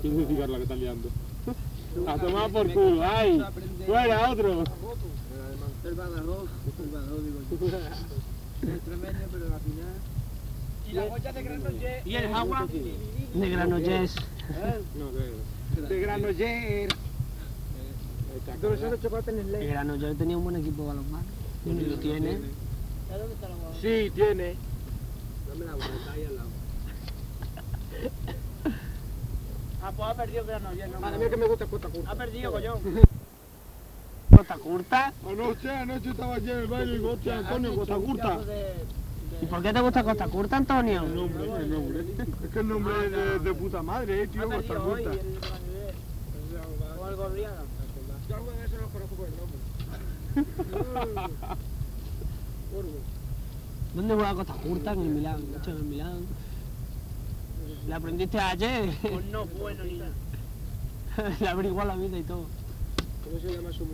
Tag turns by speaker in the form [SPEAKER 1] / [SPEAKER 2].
[SPEAKER 1] ¿Quién es el cigarro la que está liando? A tomar por culo, ¡ay! ¡Fuera, otro!
[SPEAKER 2] El Badajoz, el Badajoz digo yo. Es tremendo, pero al final...
[SPEAKER 3] Y la olla de Granollers.
[SPEAKER 4] ¿Y el agua?
[SPEAKER 5] De Granollers.
[SPEAKER 1] No, de, de Granollers.
[SPEAKER 2] El.
[SPEAKER 5] Granollers tenía un buen equipo de balonmano. Y lo tiene.
[SPEAKER 3] ¿Dónde está la agua?
[SPEAKER 1] Sí, tiene.
[SPEAKER 2] Dame la agua, está ahí al lado.
[SPEAKER 3] Ah, pues ha perdido Granollers. no,
[SPEAKER 2] A mí es que me gusta Costa Curta.
[SPEAKER 3] Ha perdido, collón.
[SPEAKER 5] Costa Curta.
[SPEAKER 1] Anoche, anoche estaba allí en el baile y hostia, Antonio, Costa Curta.
[SPEAKER 5] ¿Y por qué te gusta Costa Curta, Antonio?
[SPEAKER 1] El nombre, el nombre. Es que el nombre es de, de puta madre, eh, tío, Costa Curta.
[SPEAKER 3] O Gorriana.
[SPEAKER 2] Yo algo de eso lo conozco por el nombre.
[SPEAKER 5] ¿Dónde juega Costa Curta? En el Milán. En el Milán. ¿Le aprendiste ayer?
[SPEAKER 3] Pues no, bueno, ni nada.
[SPEAKER 5] Le averiguó la vida y todo.
[SPEAKER 2] ¿Cómo se llama su